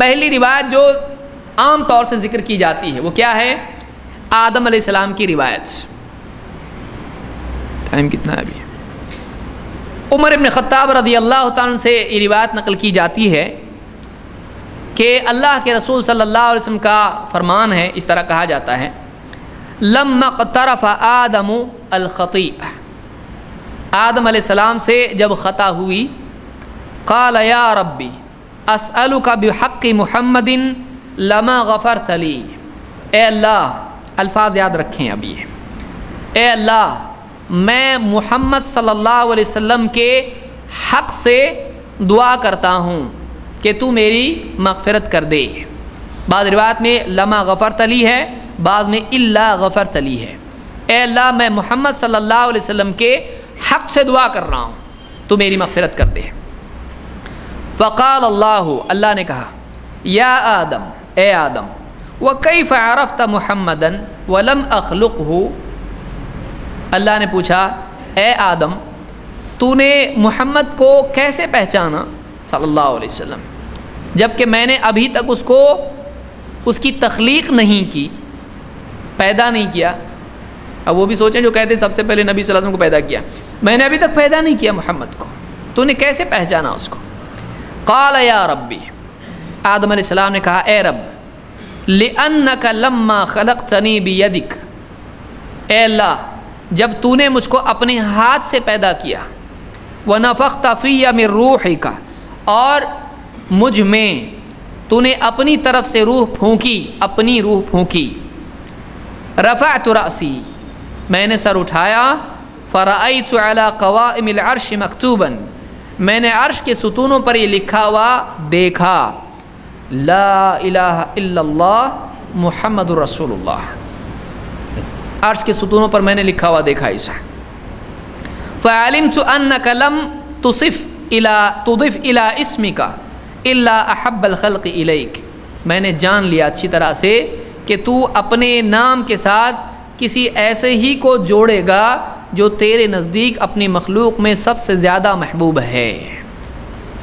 پہلی روایت جو عام طور سے ذکر کی جاتی ہے، وہ کیا ہے؟ آدم علیہ السلام کی روایت ٹائم کتنا ہے ابھی؟ عمر ابن خطاب رضی اللہ تعالیٰ سے یہ روایت نقل کی جاتی ہے کہ اللہ کے رسول صلی اللہ علیہ وسلم کا فرمان ہے، اس طرح کہا جاتا ہے۔ لم اقترف آدم الخطی آدم علیہ السلام سے جب خطا ہوئی، قال یا ربی اسألک بحق محمد لما غفر چلی اے اللہ، الفاظ یاد رکھیں ابھی۔ اے اللہ، میں محمد صلی اللہ علیہ وسلم کے حق سے دعا کرتا ہوں کہ تو میری مغفرت کر دے۔ بعض روایت میں لما غفر تلی ہے، بعض میں اللہ غفر تلی ہے۔ اے اللہ، میں محمد صلی اللہ علیہ وسلم کے حق سے دعا کر رہا ہوں، تو میری مغفرت کر دے۔ فقال اللہ اللہ نے کہا، یا آدم، اے آدم وہ کئی فعرفت محمدن ولم اخلق ہو اللہ نے پوچھا، اے آدم تو نے محمد کو کیسے پہچانا؟ صلی اللہ علیہ وسلم جبکہ میں نے ابھی تک اس کو، اس کی تخلیق نہیں کی، پیدا نہیں کیا۔ اب وہ بھی سوچیں جو کہتے سب سے پہلے نبی صلی اللہ علیہ وسلم کو پیدا کیا۔ میں نے ابھی تک پیدا نہیں کیا محمد کو۔ تو نے کیسے پہچانا اس کو؟ قال یا ربی، آدم علیہ السلام نے کہا، اے رب لِأَنَّكَ لَمَّا خَلَقْتَنِي بِيَدِكَ اے اللہ، جب تو نے مجھ کو اپنے ہاتھ سے پیدا کیا، وَنَفَخْتَ فِيَّ مِن رُوحِكَ اور مجھ میں تو نے اپنی طرف سے روح پھونکی، اپنی روح پھونکی۔ رفعت رأسی، میں نے سر اٹھایا، فرأيت على قوائم العرش مکتوبا میں نے عرش کے ستونوں پر یہ لکھا ہوا دیکھا، لا الہ الا اللہ محمد رسول اللہ عرش کے ستونوں پر میں نے لکھا ہوا دیکھا ایسا فعلمت انك لم تصف الى تضف الى اسمك الا احب الخلق الیک میں نے جان لیا اچھی طرح سے کہ تو اپنے نام کے ساتھ کسی ایسے ہی کو جوڑے گا جو تیرے نزدیک اپنی مخلوق میں سب سے زیادہ محبوب ہے۔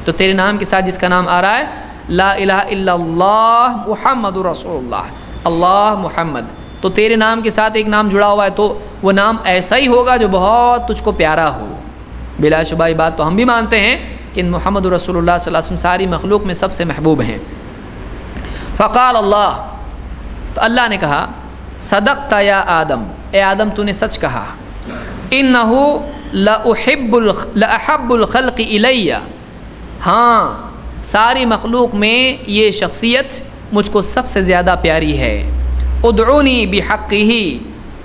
تو تیرے نام کے ساتھ جس کا نام آ رہا ہے، لا الہ الا اللہ محمد رسول اللہ اللہ محمد۔ تو تیرے نام کے ساتھ ایک نام جڑا ہوا ہے، تو وہ نام ایسا ہی ہوگا جو بہت تجھ کو پیارا ہو۔ بلا شبہ یہ بات تو ہم بھی مانتے ہیں کہ محمد رسول اللہ صلی اللہ علیہ وسلم ساری مخلوق میں سب سے محبوب ہیں۔ فقال اللہ، تو اللہ نے کہا صدق یا آدم۔ اے آدم، تو نے سچ کہا۔ ان لحب لحب الخلق الیہ ہاں ساری مخلوق میں یہ شخصیت مجھ کو سب سے زیادہ پیاری ہے۔ ادعونی بحق ہی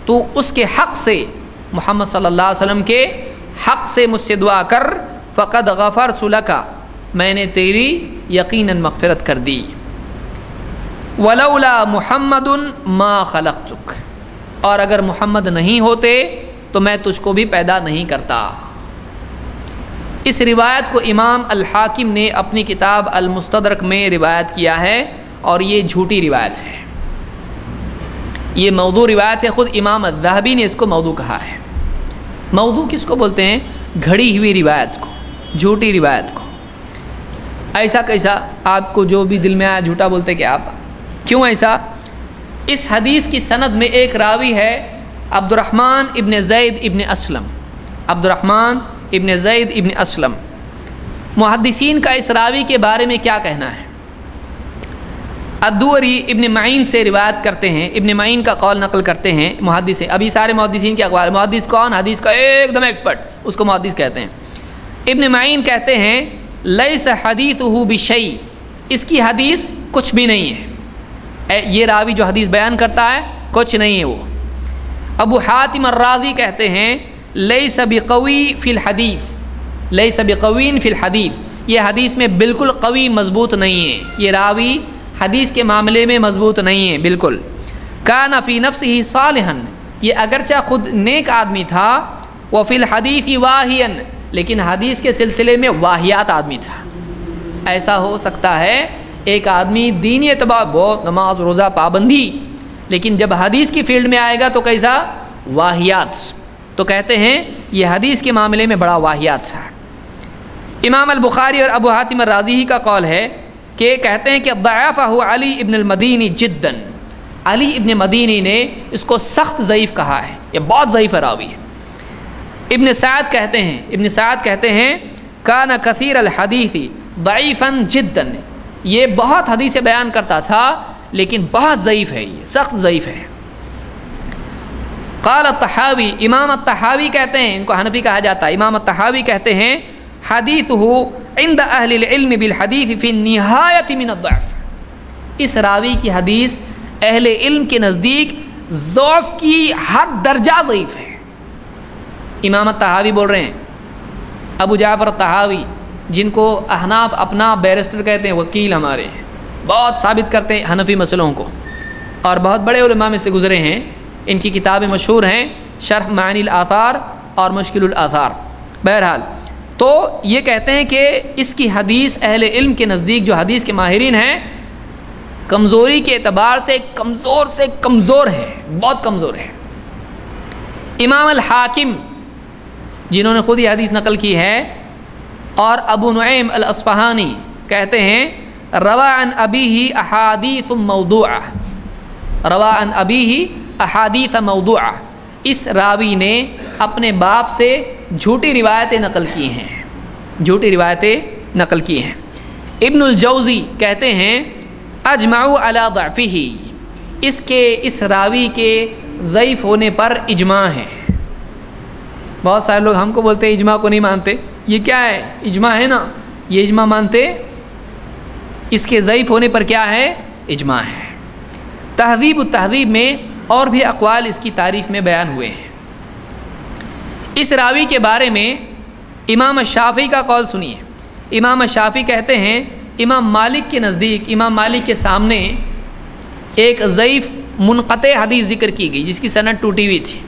تو اس کے حق سے، محمد صلی اللہ علیہ وسلم کے حق سے مجھ سے دعا کر، فقد غفر سلکا میں نے تیری یقیناً مغفرت کر دی۔ ولولا محمد ما خلق چک اور اگر محمد نہیں ہوتے تو میں تجھ کو بھی پیدا نہیں کرتا۔ اس روایت کو امام الحاکم نے اپنی کتاب المستدرک میں روایت کیا ہے اور یہ جھوٹی روایت ہے۔ یہ موضوع روایت ہے، خود امام الذہبی نے اس کو موضوع کہا ہے۔ موضوع کس کو بولتے ہیں؟ گھڑی ہوئی روایت کو، جھوٹی روایت کو۔ ایسا کیسا؟ آپ کو جو بھی دل میں آیا جھوٹا بولتے کہ آپ۔ کیوں ایسا؟ اس حدیث کی سند میں ایک راوی ہے عبد الرحمن ابن زید ابن اسلم. عبد الرحمن ابن زید ابن اسلم. محدثین کا اس راوی کے بارے میں کیا کہنا ہے؟ ادوری ابن معین سے روایت کرتے ہیں، ابن معین کا قول نقل کرتے ہیں محدث، ابھی سارے محدثین کے اقوال، محدث کون؟ حدیث کا ایک دم ایکسپرٹ اس کو محدث کہتے ہیں۔ ابن معین کہتے ہیں، لیس حدیث ہو بشئی اس کی حدیث کچھ بھی نہیں ہے۔ یہ راوی جو حدیث بیان کرتا ہے، کچھ نہیں ہے وہ۔ ابو حاتم الرازی کہتے ہیں لئی سب قوی فی الحدیث لئی سب قوین فی الحدیث۔ یہ حدیث میں بالکل قوی مضبوط نہیں ہے۔ یہ راوی حدیث کے معاملے میں مضبوط نہیں ہے، بالکل۔ کا نفی نفس ہی صالحن یہ اگرچہ خود نیک آدمی تھا، وہ فی الحدیث واہین لیکن حدیث کے سلسلے میں واحیات آدمی تھا۔ ایسا ہو سکتا ہے، ایک آدمی دینی اعتبار بہت نماز، روزہ، پابندی لیکن جب حدیث کی فیلڈ میں آئے گا تو کیسا؟ واحیات۔ تو کہتے ہیں یہ حدیث کے معاملے میں بڑا واحیات تھا امام البخاری اور ابو حاتم الرازی ہی کا قول ہے کہ کہتے ہیں کہ ضعفہ علی ابن المدینی جدن علی ابن مدینی نے اس کو سخت ضعیف کہا ہے، یہ بہت ضعیف راوی ہے۔ ابن سعد کہتے ہیں، ابن سعد کہتے ہیں کانا کثیر الحدیثی ضعیفاً جدن یہ بہت حدیث بیان کرتا تھا لیکن بہت ضعیف ہے یہ، سخت ضعیف ہے۔ قال التحاوی امام التحاوی کہتے ہیں، ان کو حنفی کہا جاتا ہے۔ امام التحاوی کہتے ہیں حدیث ہو عند اہل العلم بالحدیث فی نہایت من الضعف۔ اس راوی کی حدیث اہل علم کے نزدیک ضعف کی حد درجہ ضعیف ہے۔ امام التحاوی بول رہے ہیں، ابو جعفر التحاوی جن کو احناف اپنا بیرسٹر کہتے ہیں، وکیل ہمارے ہیں۔ بہت ثابت کرتے ہیں حنفی مسئلوں کو۔ اور بہت بڑے علماء میں سے گزرے ہیں۔ ان کی کتابیں مشہور ہیں، شرح معنی الاثار اور مشکل الاثار بہرحال، تو یہ کہتے ہیں کہ اس کی حدیث اہل علم کے نزدیک جو حدیث کے ماہرین ہیں، کمزوری کے اعتبار سے کمزور سے کمزور ہے بہت کمزور ہے امام الحاکم، جنہوں نے خود یہ حدیث نقل کی ہے، اور ابو نعیم الاصفہانی کہتے ہیں روا عن ابی ہی احادیث موضوع روا عن ابی ہی احادیث موضوع اس راوی نے اپنے باپ سے جھوٹی روایتیں نقل کی ہیں جھوٹی روایتیں نقل کی ہیں ابن الجوزی کہتے ہیں اجماع علی ضعفہ اس کے اس راوی کے ضعیف ہونے پر اجماع ہے بہت سارے لوگ ہم کو بولتے ہیں اجماع کو نہیں مانتے یہ کیا ہے اجماع ہے نا یہ اجماع مانتے اس کے ضعیف ہونے پر کیا ہے؟ اجماع ہے۔ تہذیب و تہذیب میں اور بھی اقوال اس کی تعریف میں بیان ہوئے ہیں۔ اس راوی کے بارے میں امام شافی کا قول سنیے۔ امام شافی کہتے ہیں، امام مالک کے نزدیک، امام مالک کے سامنے ایک ضعیف منقطع حدیث ذکر کی گئی، جس کی صنعت ٹوٹی ہوئی تھی۔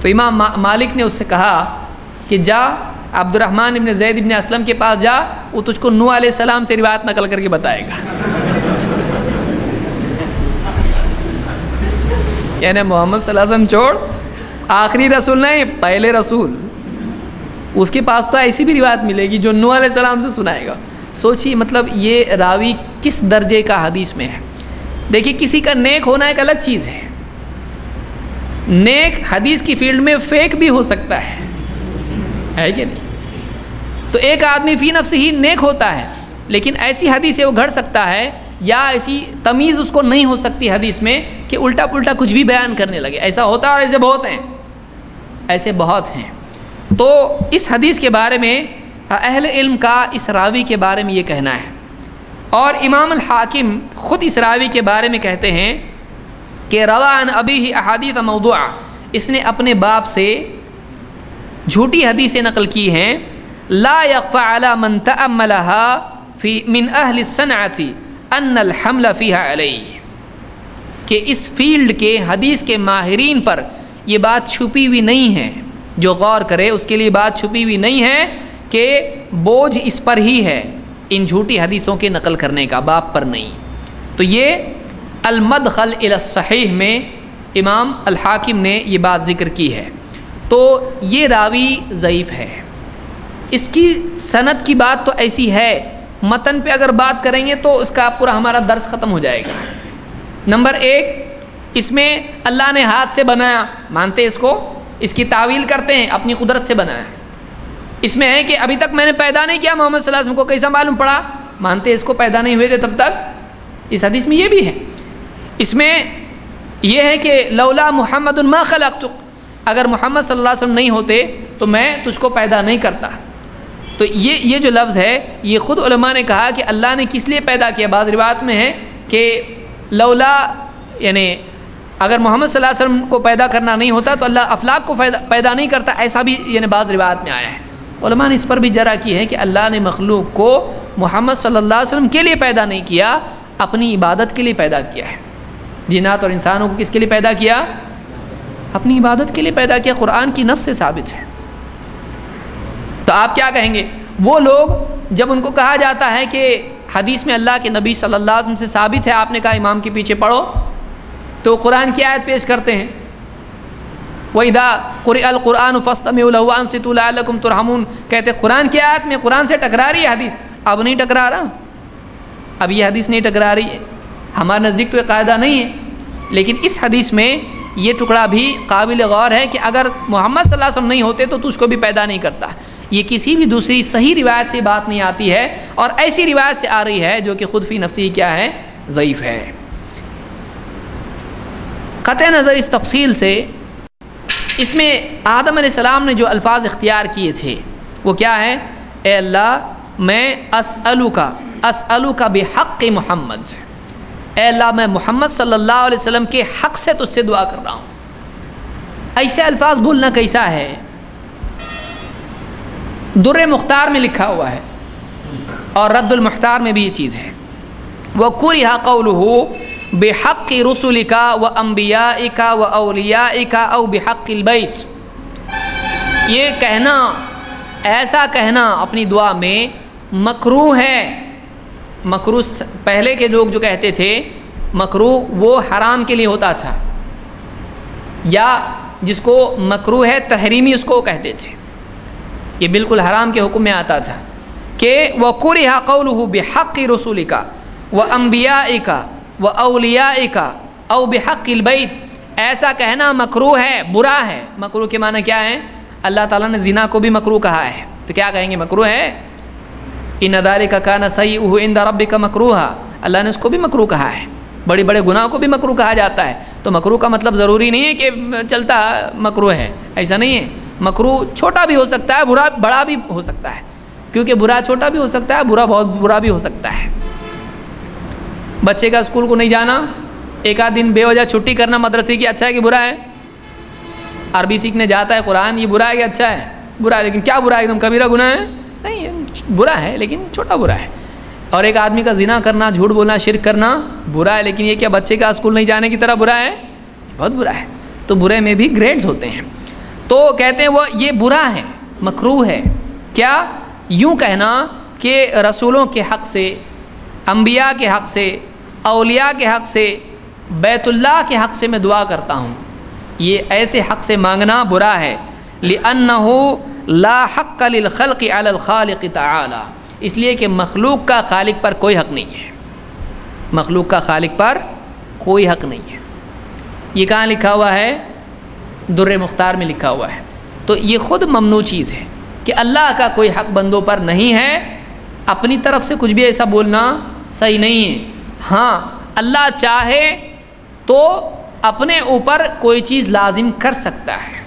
تو امام مالک نے اس سے کہا کہ جا عبد الرحمن ابن زید ابن اسلم کے پاس جا، وہ تجھ کو نو علیہ السلام سے روایت نقل کر کے بتائے گا۔ یعنی محمد صلی اللہ علیہ وسلم چھوڑ، آخری رسول نہیں، پہلے رسول۔ اس کے پاس تو ایسی بھی روایت ملے گی جو نو علیہ السلام سے سنائے گا۔ سوچیے مطلب یہ راوی کس درجے کا حدیث میں ہے؟ دیکھیے، کسی کا نیک ہونا ایک الگ چیز ہے۔ نیک حدیث کی فیلڈ میں فیک بھی ہو سکتا ہے۔ ہے کہ نہیں؟ تو ایک آدمی فی نفس ہی نیک ہوتا ہے، لیکن ایسی حدیث سے وہ گھڑ سکتا ہے یا ایسی تمیز اس کو نہیں ہو سکتی حدیث میں کہ الٹا پلٹا کچھ بھی بیان کرنے لگے۔ ایسا ہوتا ہے اور ایسے بہت ہیں۔ ایسے بہت ہیں۔ تو اس حدیث کے بارے میں اہل علم کا اس راوی کے بارے میں یہ کہنا ہے۔ اور امام الحاکم خود اس راوی کے بارے میں کہتے ہیں کہ روان ابھی ہی احادیث موضوع اس نے اپنے باپ سے جھوٹی حدیثیں نقل کی ہیں۔ لا يخفى على من تأملها في من اہل الصنعت ان الحمل فيها علیہ کہ اس فیلڈ کے حدیث کے ماہرین پر یہ بات چھپی ہوئی نہیں ہے۔ جو غور کرے، اس کے لیے بات چھپی ہوئی نہیں ہے کہ بوجھ اس پر ہی ہے۔ ان جھوٹی حدیثوں کے نقل کرنے کا باپ پر نہیں۔ تو یہ المدخل الى الصحیح میں امام الحاکم نے یہ بات ذکر کی ہے۔ تو یہ راوی ضعیف ہے۔ اس کی صنعت کی بات تو ایسی ہے، متن پہ اگر بات کریں گے تو اس کا پورا ہمارا درس ختم ہو جائے گا۔ نمبر ایک، اس میں اللہ نے ہاتھ سے بنایا، مانتے اس کو؟ اس کی تعویل کرتے ہیں، اپنی قدرت سے بنایا۔ اس میں ہے کہ ابھی تک میں نے پیدا نہیں کیا، محمد صلی اللہ علیہ وسلم کو کیسا معلوم پڑا؟ مانتے اس کو پیدا نہیں ہوئے تھے تب تک۔ اس حدیث میں یہ بھی ہے۔ اس میں یہ ہے کہ لولا محمد الما خلق اگر محمد صلی اللہ علیہ وسلم نہیں ہوتے تو میں تجھ کو پیدا نہیں کرتا۔ تو یہ یہ جو لفظ ہے، یہ خود علماء نے کہا کہ اللہ نے کس لیے پیدا کیا؟ بعض روایت میں ہے کہ لولا یعنی اگر محمد صلی اللہ علیہ وسلم کو پیدا کرنا نہیں ہوتا تو اللہ افلاق کو پیدا نہیں کرتا، ایسا بھی یعنی بعض روایت میں آیا ہے۔ علماء نے اس پر بھی جرا کی ہے کہ اللہ نے مخلوق کو محمد صلی اللہ علیہ وسلم کے لیے پیدا نہیں کیا، اپنی عبادت کے لیے پیدا کیا ہے۔ جنات اور انسانوں کو کس کے لیے پیدا کیا؟ اپنی عبادت کے لیے پیدا کیا۔ قرآن کی نص سے ثابت ہے۔ تو آپ کیا کہیں گے؟ وہ لوگ جب ان کو کہا جاتا ہے کہ حدیث میں اللہ کے نبی صلی اللہ علیہ وسلم سے ثابت ہے، آپ نے کہا امام کے پیچھے پڑھو، تو قرآن کی آیت پیش کرتے ہیں۔ وہ ادا قر القرآن فسطم الحان ست العلم ترحمون۔ کہتے قرآن کی آیت میں قرآن سے ٹکرا رہی ہے حدیث۔ اب نہیں ٹکرا رہا۔ اب یہ حدیث نہیں ٹکرا رہی ہے۔ ہمارے نزدیک تو یہ قاعدہ نہیں ہے۔ لیکن اس حدیث میں یہ ٹکڑا بھی قابل غور ہے کہ اگر محمد صلی اللہ علیہ وسلم نہیں ہوتے تو تجھ کو بھی پیدا نہیں کرتا۔ یہ کسی بھی دوسری صحیح روایت سے بات نہیں آتی ہے اور ایسی روایت سے آ رہی ہے جو کہ خود فی نفسی کیا ہے؟ ضعیف ہے۔ قطع نظر اس تفصیل سے اس میں آدم علیہ السلام نے جو الفاظ اختیار کیے تھے، وہ کیا ہے اے اللہ، میں اسلو کا اسلو کا بحق محمد۔ اے اللہ، میں محمد صلی اللہ علیہ وسلم کے حق سے تجھ سے دعا کر رہا ہوں۔ ایسے الفاظ بولنا کیسا ہے؟ در مختار میں لکھا ہوا ہے اور رد المختار میں بھی یہ چیز ہے۔ وہ قریہ قول ہو بے حق کی رسول کا و امبیا کا و اولیا کا او بحق البیت یہ کہنا، ایسا کہنا اپنی دعا میں مکرو ہے۔ مکرو پہلے کے لوگ جو کہتے تھے مکرو وہ حرام کے لیے ہوتا تھا۔ یا جس کو مکرو ہے تحریمی اس کو کہتے تھے۔ یہ بالکل حرام کے حکم میں آتا تھا کہ وہ قریہ قول بحق رسول کا وہ امبیا کا وہ اولیا کا او بحق البیت ایسا کہنا مکرو ہے، برا ہے۔ مکرو کے معنی کیا ہے اللہ تعالیٰ نے زنا کو بھی مکرو کہا ہے۔ تو کیا کہیں گے؟ مکرو ہے؟ ان ادارے کا کہنا صحیح وہ ان رب کا مکرو اللہ نے اس کو بھی مکرو کہا ہے۔ بڑے بڑے گناہوں کو بھی مکرو کہا جاتا ہے۔ تو مکرو کا مطلب ضروری نہیں ہے کہ چلتا مکرو ہے۔ ایسا نہیں ہے۔ مکرو چھوٹا بھی ہو سکتا ہے، برا، بڑا بھی ہو سکتا ہے۔ کیونکہ برا چھوٹا بھی ہو سکتا ہے، برا بہت برا بھی ہو سکتا ہے۔ بچے کا اسکول کو نہیں جانا، ایک آدھ دن بے وجہ چھٹی کرنا مدرسے کی اچھا ہے کہ برا ہے؟ عربی سیکھنے جاتا ہے، قرآن یہ برا ہے کہ اچھا ہے؟ برا ہے، لیکن کیا برا ہے؟ ایک دم کبیرہ گناہ ہے؟ نہیں، برا ہے، لیکن چھوٹا برا ہے۔ اور ایک آدمی کا زنا کرنا، جھوٹ بولنا، شرک کرنا برا ہے، لیکن یہ کیا بچے کا اسکول نہیں جانے کی طرح برا ہے؟ بہت برا ہے۔ تو برے میں بھی گریڈز ہوتے ہیں۔ تو کہتے ہیں وہ یہ برا ہے مکرو ہے۔ کیا یوں کہنا کہ رسولوں کے حق سے، انبیاء کے حق سے، اولیاء کے حق سے، بیت اللہ کے حق سے میں دعا کرتا ہوں؟ یہ ایسے حق سے مانگنا برا ہے۔ لِأَنَّهُ لا حق للخلق علی الخالق تعالی اس لیے کہ مخلوق کا خالق پر کوئی حق نہیں ہے۔ مخلوق کا خالق پر کوئی حق نہیں ہے۔ یہ کہاں لکھا ہوا ہے؟ در مختار میں لکھا ہوا ہے۔ تو یہ خود ممنوع چیز ہے کہ اللہ کا کوئی حق بندوں پر نہیں ہے، اپنی طرف سے کچھ بھی ایسا بولنا صحیح نہیں ہے۔ ہاں اللہ چاہے تو اپنے اوپر کوئی چیز لازم کر سکتا ہے۔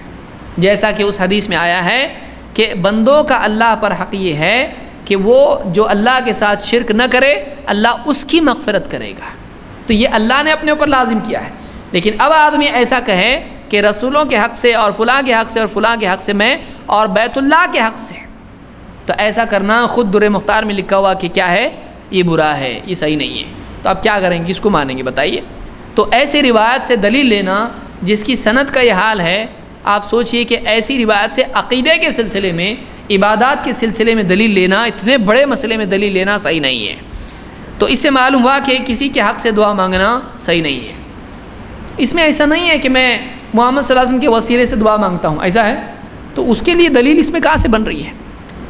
جیسا کہ اس حدیث میں آیا ہے کہ بندوں کا اللہ پر حق یہ ہے کہ وہ جو اللہ کے ساتھ شرک نہ کرے، اللہ اس کی مغفرت کرے گا۔ تو یہ اللہ نے اپنے اوپر لازم کیا ہے۔ لیکن اب آدمی ایسا کہے کہ رسولوں کے حق سے اور فلاں کے حق سے اور فلاں کے حق سے میں اور بیت اللہ کے حق سے۔ تو ایسا کرنا خود در مختار میں لکھا ہوا کہ کیا ہے؟ یہ برا ہے، یہ صحیح نہیں ہے۔ تو آپ کیا کریں گے؟ کس کو مانیں گے؟ بتائیے۔ تو ایسی روایت سے دلیل لینا جس کی صنعت کا یہ حال ہے، آپ سوچئے کہ ایسی روایت سے عقیدے کے سلسلے میں، عبادات کے سلسلے میں دلیل لینا، اتنے بڑے مسئلے میں دلیل لینا صحیح نہیں ہے۔ تو اس سے معلوم ہوا کہ کسی کے حق سے دعا مانگنا صحیح نہیں ہے۔ اس میں ایسا نہیں ہے کہ میں محمد صلی اللہ علیہ وسلم کے وسیلے سے دعا مانگتا ہوں۔ ایسا ہے؟ تو اس کے لیے دلیل اس میں کہاں سے بن رہی ہے؟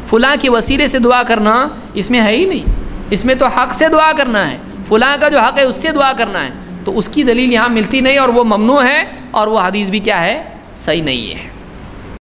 فلاں کے وسیلے سے دعا کرنا اس میں ہے ہی نہیں۔ اس میں تو حق سے دعا کرنا ہے۔ فلاں کا جو حق ہے اس سے دعا کرنا ہے۔ تو اس کی دلیل یہاں ملتی نہیں اور وہ ممنوع ہے اور وہ حدیث بھی کیا ہے؟ صحیح نہیں ہے۔